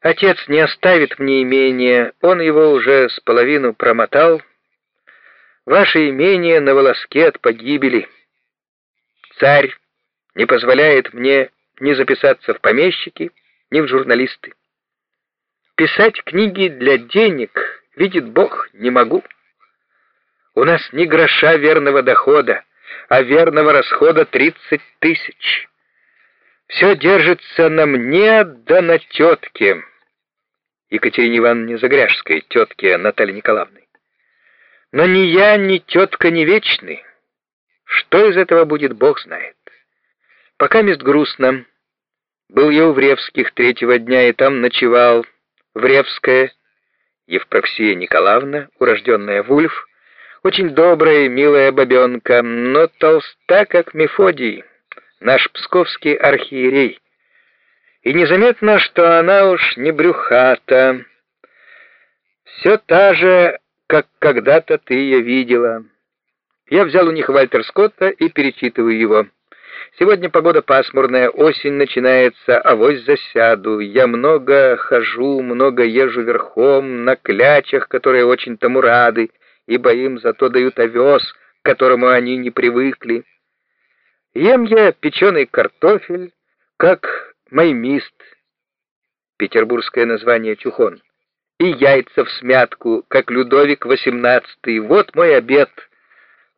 Отец не оставит мне имение, он его уже с половину промотал. Ваше имение на волоске от погибели. Царь не позволяет мне ни записаться в помещики, ни в журналисты. Писать книги для денег, видит Бог, не могу. У нас ни гроша верного дохода, а верного расхода тридцать тысяч. Все держится на мне да на тетке. Екатерине Ивановне Загряжской, тетке Натальи Николаевны. Но ни я, ни тетка не вечны. Что из этого будет, Бог знает. Пока мест грустно. Был я у Вревских третьего дня и там ночевал. Вревская, Евпроксия Николаевна, урожденная Вульф, очень добрая и милая бабенка, но толста, как Мефодий, наш псковский архиерей. И незаметно, что она уж не брюхата. Все та же, как когда-то ты ее видела. Я взял у них Вальтер Скотта и перечитываю его. Сегодня погода пасмурная, осень начинается, авось засяду. Я много хожу, много езжу верхом, на клячах, которые очень тому рады ибо им зато дают овес, к которому они не привыкли. Ем я печеный картофель, как маймист, петербургское название чухон, и яйца в смятку, как Людовик XVIII. Вот мой обед.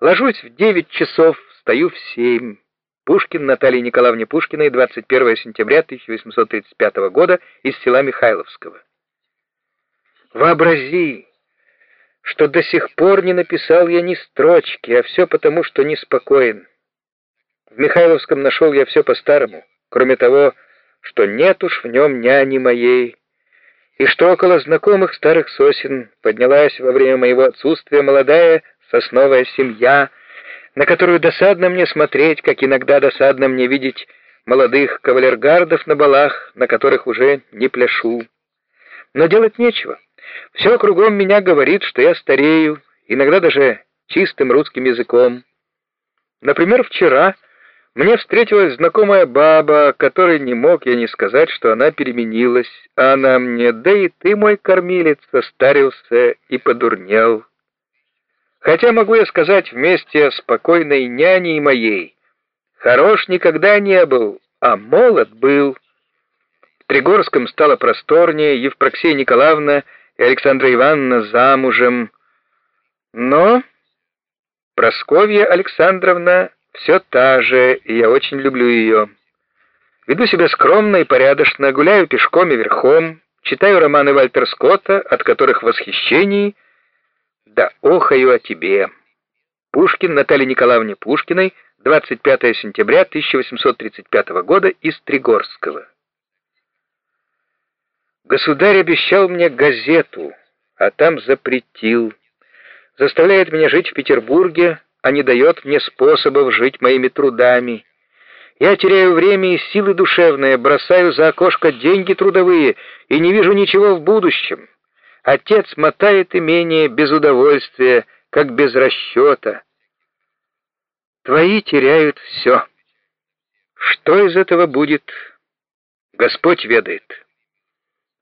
Ложусь в девять часов, встаю в семь. Пушкин Наталья Николаевне Пушкиной, 21 сентября 1835 года, из села Михайловского. Вообрази, что до сих пор не написал я ни строчки, а все потому, что неспокоен. В Михайловском нашел я все по-старому, кроме того, что нет уж в нем няни моей, и что около знакомых старых сосен поднялась во время моего отсутствия молодая сосновая семья, на которую досадно мне смотреть, как иногда досадно мне видеть молодых кавалергардов на балах, на которых уже не пляшу. Но делать нечего. Все кругом меня говорит, что я старею, иногда даже чистым русским языком. Например, вчера мне встретилась знакомая баба, которой не мог я не сказать, что она переменилась, а она мне, да и ты, мой кормилец, состарился и подурнел. Хотя могу я сказать вместе с спокойной няней моей, хорош никогда не был, а молод был. В Тригорском стало просторнее, Евпроксия Николаевна — и Александра Ивановна замужем. Но Просковья Александровна все та же, и я очень люблю ее. Веду себя скромно и порядочно, гуляю пешком и верхом, читаю романы Вальтер Скотта, от которых восхищений, да охаю о тебе. Пушкин Наталье Николаевне Пушкиной, 25 сентября 1835 года из Тригорского. Государь обещал мне газету, а там запретил. Заставляет меня жить в Петербурге, а не дает мне способов жить моими трудами. Я теряю время и силы душевные, бросаю за окошко деньги трудовые и не вижу ничего в будущем. Отец мотает имение без удовольствия, как без расчета. Твои теряют все. Что из этого будет, Господь ведает».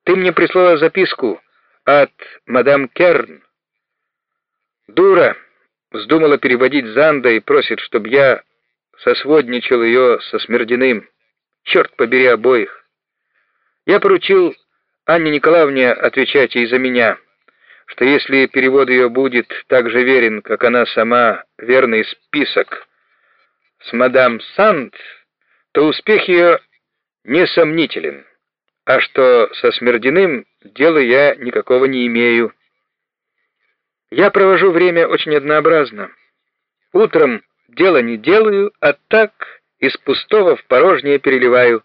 Ты мне прислала записку от мадам Керн. Дура вздумала переводить Занда и просит, чтобы я сосводничал ее со Смердиным. Черт побери обоих. Я поручил Анне Николаевне отвечать ей за меня, что если перевод ее будет так же верен, как она сама, верный список с мадам Санд, то успех ее несомнителен а что со Смердиным дела я никакого не имею. Я провожу время очень однообразно. Утром дело не делаю, а так из пустого в порожнее переливаю.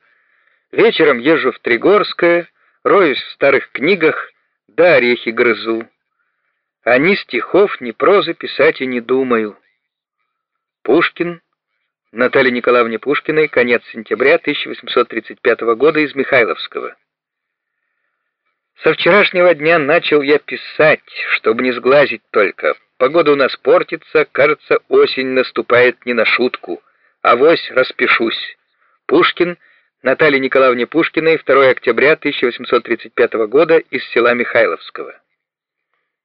Вечером езжу в Тригорское, роюсь в старых книгах, да орехи грызу. А ни стихов, ни прозы писать и не думаю. Пушкин Наталье Николаевне Пушкиной, конец сентября 1835 года из Михайловского. Со вчерашнего дня начал я писать, чтобы не сглазить только. Погода у нас портится, кажется, осень наступает не на шутку. Авось распишусь. Пушкин, Наталье Николаевне Пушкиной 2 октября 1835 года из села Михайловского.